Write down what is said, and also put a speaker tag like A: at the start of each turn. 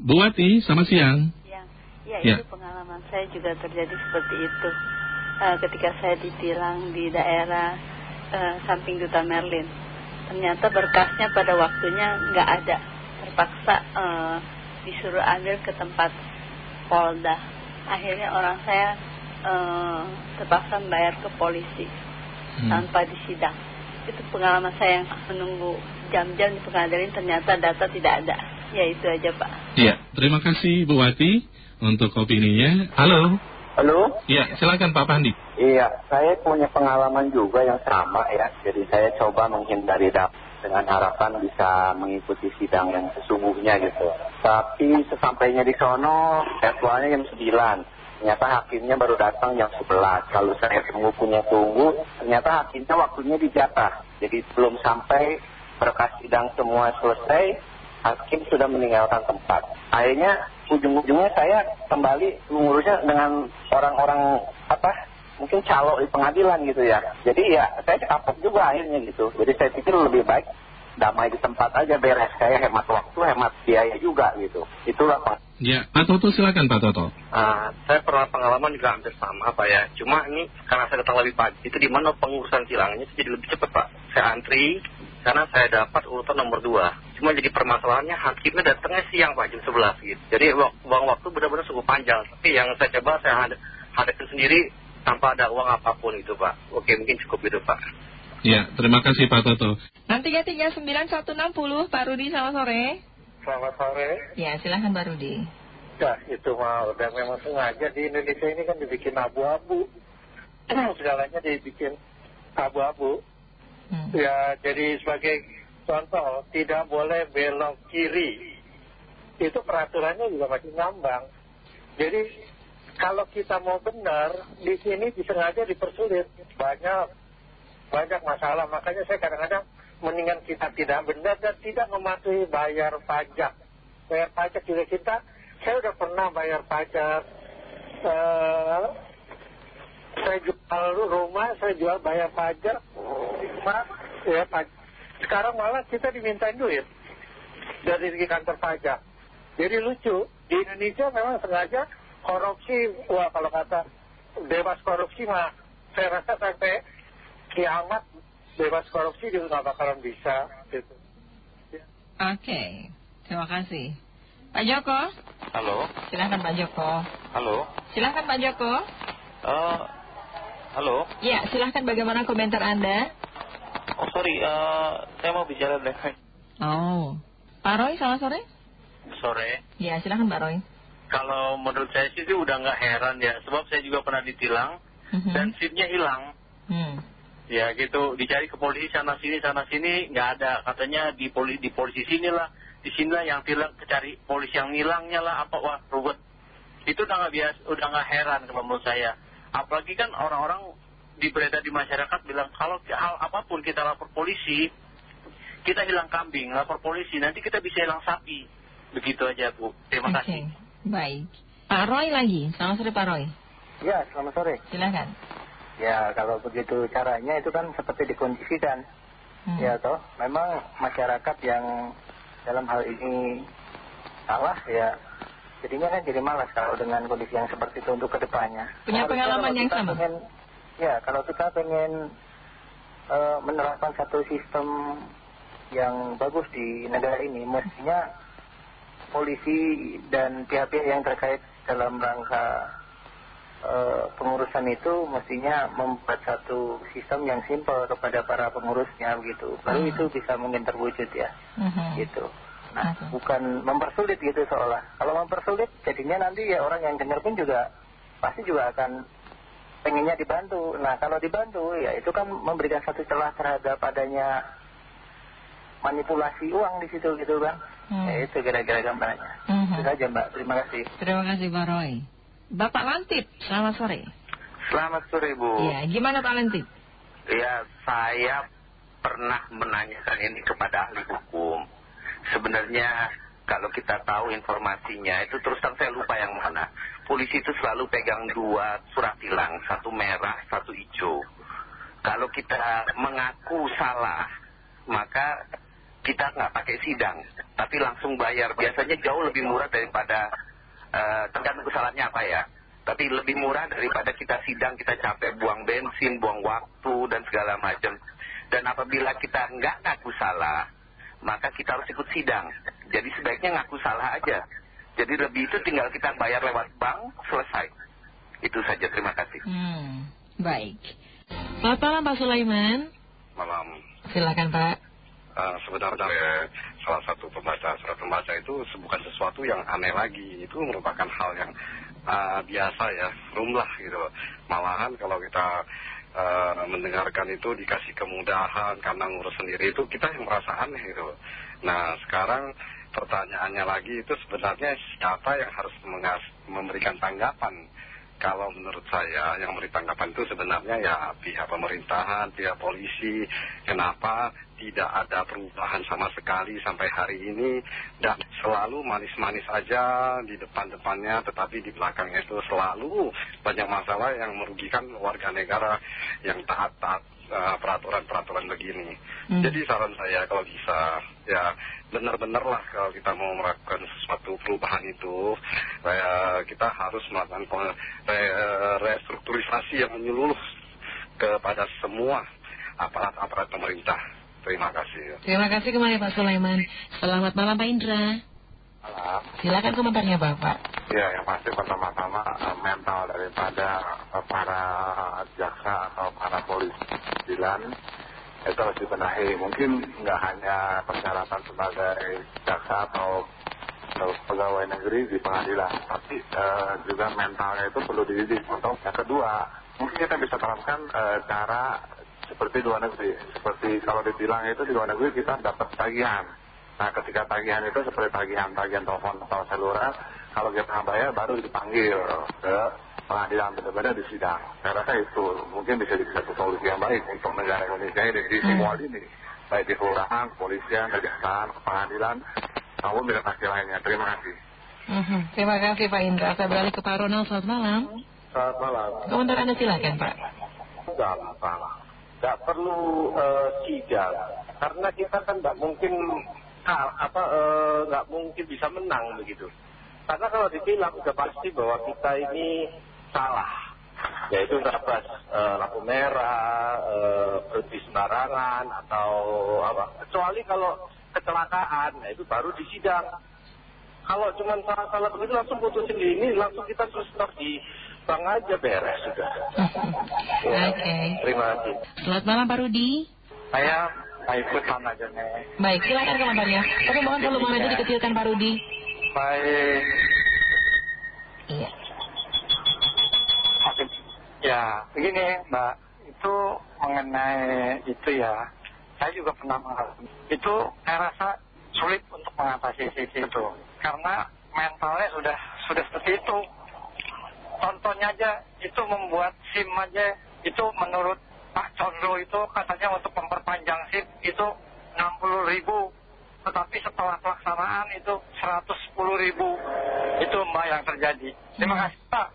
A: Bu Wati, selamat siang.
B: Ya, ya,
A: Ya.
B: itu pengalaman saya juga terjadi seperti itu. Eh, ketika saya ditilang di daerah eh, samping Duta Merlin, ternyata berkasnya pada waktunya nggak ada. Terpaksa eh, disuruh ambil ke tempat Polda. Akhirnya orang saya terpaksa membayar ke polisi
A: Hmm.
B: tanpa disidang. Itu pengalaman saya yang menunggu jam-jam di pengadilan ternyata data tidak ada. Ya itu aja Pak.
A: Iya, terima kasih Bu Wati untuk opininya. Halo.
C: Halo?
A: Iya, silakan Pak Pandi.
C: Iya, saya punya pengalaman juga yang sama ya. Jadi saya coba menghindari dap dengan harapan bisa mengikuti sidang yang sesungguhnya gitu. Tapi sesampainya di sono, jadwalnya jam 9. Ternyata hakimnya baru datang jam 11. Lalu saya tunggu punya tunggu, ternyata hakimnya waktunya dijatah. Jadi belum sampai berkas sidang semua selesai, hakim sudah meninggalkan tempat. Akhirnya ujung-ujungnya saya kembali mengurusnya dengan orang-orang apa mungkin calo di pengadilan gitu ya. Jadi ya saya kapok juga akhirnya gitu. Jadi saya pikir lebih baik damai di tempat aja beres. Saya hemat waktu, hemat biaya juga gitu. Itulah Pak.
A: Ya, Pak Toto silakan Pak Toto.
D: Ah, saya pernah pengalaman juga hampir sama Pak ya. Cuma ini karena saya datang lebih pagi, itu di mana pengurusan tilangnya itu jadi lebih cepat Pak. Saya antri karena saya dapat urutan nomor 2. Cuma jadi permasalahannya hakimnya datangnya siang Pak, jam 11 gitu. Jadi uang waktu benar-benar cukup panjang. Tapi yang saya coba saya had hadapin sendiri tanpa ada uang apa pun itu Pak. Oke mungkin cukup itu Pak.
A: Ya, terima kasih Pak Toto.
E: 6339160 Pak Rudi selamat sore.
F: Selamat sore.
E: Ya silahkan Pak Rudi.
F: Ya, itu mah udah memang sengaja di Indonesia ini kan dibikin abu-abu. Segalanya dibikin abu-abu.
E: Hmm.
F: Ya, jadi sebagai contoh, tidak boleh belok kiri. Itu peraturannya juga masih ngambang. Jadi, kalau kita mau benar, di sini disengaja dipersulit. Banyak, banyak masalah. Makanya saya kadang-kadang mendingan kita tidak benar dan tidak mematuhi bayar pajak. Bayar pajak juga kita, saya udah pernah bayar pajak. Eh, saya jual rumah, saya jual bayar pajak. Pak, ya, paj- sekarang malah kita dimintain duit dari kantor pajak. Jadi lucu, di Indonesia memang sengaja korupsi, wah kalau kata bebas korupsi mah, saya rasa sampai kiamat bebas korupsi juga nggak bakalan bisa. Gitu.
E: Oke, terima kasih. Pak Joko,
D: Halo,
E: silahkan Pak Joko.
D: halo,
E: Silahkan Pak Joko.
D: Eh, halo.
E: Ya, silahkan bagaimana komentar Anda?
D: Oh sorry, eh, saya mau bicara dengan
E: Oh, Pak Roy selamat sore.
D: sore.
E: Ya, silahkan Pak Roy.
D: Kalau menurut saya sih itu udah nggak heran ya, sebab saya juga pernah ditilang
E: Mhm.
D: dan SIM-nya hilang.
E: Hmm.
D: Ya gitu, dicari ke polisi sana sini sana sini nggak ada, katanya di poli di polisi sini lah, di sini lah yang tilang, cari polisi yang ngilangnya lah apa wah ruwet. Itu udah nggak biasa, udah nggak heran kalau menurut saya. Apalagi kan orang-orang di beredar di masyarakat bilang kalau hal apa pun kita lapor polisi, kita hilang kambing, lapor polisi, nanti kita bisa hilang sapi. Begitu aja Bu. Terima kasih.
E: baik. Pak Roy lagi, selamat sore Pak Roy.
C: Ya, selamat sore.
E: Silahkan.
C: Ya, kalau begitu caranya itu kan seperti dikondisikan.
E: Hmm.
C: Ya toh, memang masyarakat yang dalam hal ini salah ya jadinya kan jadi malas kalau dengan kondisi yang seperti itu untuk ke
E: depannya.
C: Punya
E: pengalaman yang sama?
C: pengen- ya, kalau kita pengen eh, menerapkan satu sistem yang bagus di negara ini, mestinya polisi dan pihak-pihak yang terkait dalam rangka eh, pengurusan itu mestinya membuat satu sistem yang simpel kepada para pengurusnya begitu. Baru
E: Hmm.
C: itu bisa mungkin terwujud ya,
E: Mhm.
C: gitu. Nah,
E: Oke.
C: bukan mempersulit gitu seolah. Kalau mempersulit, jadinya nanti ya orang yang dengar pun juga pasti juga akan pengennya dibantu. Nah, kalau dibantu ya itu kan memberikan satu celah terhadap adanya manipulasi uang di situ gitu kan.
E: Hmm.
C: Ya itu kira-kira gambarannya.
E: Mhm.
C: Itu saja Mbak, terima kasih.
E: Terima kasih Pak Roy. Bapak Lantip, selamat sore.
D: Selamat sore Bu.
E: Ya, gimana Pak Lantip?
D: Ya, saya pernah menanyakan ini kepada ahli hukum. Sebenarnya kalau kita tahu informasinya, itu terus terang saya lupa yang mana. Polisi itu selalu pegang dua surat tilang, satu merah, satu hijau. Kalau kita mengaku salah, maka
G: kita nggak pakai sidang, tapi langsung bayar. Biasanya jauh lebih murah daripada, eh, tergantung kesalahannya apa ya. Tapi lebih murah daripada kita sidang, kita capek buang bensin, buang waktu, dan segala macam. Dan apabila kita nggak ngaku salah, maka kita harus ikut sidang. Jadi sebaiknya ngaku salah aja. Jadi lebih itu tinggal kita bayar lewat bank, selesai. Itu saja, terima kasih.
E: Hmm, baik. Selamat malam Pak Sulaiman.
H: Malam.
E: Silakan Pak.
H: Uh, sebenarnya salah satu pembaca surat pembaca itu bukan sesuatu yang aneh lagi. Itu merupakan hal yang uh, biasa ya, rumlah gitu. Malahan kalau kita uh, mendengarkan itu dikasih kemudahan karena ngurus sendiri itu kita yang merasa aneh gitu. Nah sekarang pertanyaannya lagi itu sebenarnya siapa yang harus memberikan tanggapan kalau menurut saya yang memberi tanggapan itu sebenarnya ya pihak pemerintahan, pihak polisi. Kenapa tidak ada perubahan sama sekali sampai hari ini dan selalu manis-manis aja di depan-depannya tetapi di belakangnya itu selalu banyak masalah yang merugikan warga negara yang taat-taat uh, peraturan-peraturan begini.
E: Hmm.
H: Jadi saran saya kalau bisa ya benar-benar lah kalau kita mau melakukan sesuatu perubahan itu uh, kita harus melakukan restrukturisasi yang menyeluruh kepada semua aparat-aparat pemerintah. Terima kasih.
E: Terima kasih kembali Pak Sulaiman. Selamat malam Pak Indra.
G: Malam.
E: Silakan komentarnya Bapak.
G: Ya, yang pasti pertama-tama uh, mental daripada uh, para jaksa atau para polisi bilan itu harus dibenahi. Mungkin nggak hanya persyaratan sebagai jaksa atau pegawai negeri di pengadilan, tapi uh, juga mentalnya itu perlu dididik. Untuk yang kedua, mungkin kita bisa terapkan cara seperti luar negeri. Seperti kalau dibilang itu di luar negeri kita dapat tagihan. Nah ketika tagihan itu seperti tagihan-tagihan telepon atau seluler, kalau kita nggak bayar baru dipanggil ke pengadilan benar-benar di sidang. Saya rasa itu mungkin bisa jadi satu solusi yang baik untuk negara Indonesia ini di semua ini. Baik di kelurahan, kepolisian, kejaksaan, pengadilan, maupun birokrasi lainnya. Terima kasih.
E: Mhm. Terima kasih Pak Indra. Saya beralih ke Pak Ronald. Selamat malam.
I: Selamat malam.
E: Komentar Anda silakan Pak.
I: Gampang. Nggak perlu uh, sidang. Karena kita kan nggak mungkin apa nggak mungkin bisa menang begitu. Karena kalau ditilang sudah pasti bahwa kita ini salah. Yaitu dapat lampu merah, berhenti sembarangan atau apa. Kecuali kalau kecelakaan, nah itu baru disidang. Kalau cuma salah-salah begitu langsung putusin di ini, langsung kita terus di bank aja beres sudah.
E: Ya, Oke.
I: Terima kasih.
E: Selamat malam Pak Rudi.
I: Saya Pak Ikut aja nih.
E: Baik, silakan komentarnya. Tapi mohon volume itu dikecilkan Pak Rudi.
I: Baik.
E: Iya.
I: Ya, begini Mbak, itu mengenai itu ya, saya juga pernah mengalami. Itu saya rasa sulit untuk mengatasi sisi itu, karena mentalnya sudah sudah seperti itu. Contohnya aja, itu membuat SIM aja, itu menurut Pak Condro itu katanya untuk memperpanjang SIM itu 60 ribu. Tetapi setelah pelaksanaan itu 110 ribu. Itu Mbak yang terjadi. Terima kasih Pak.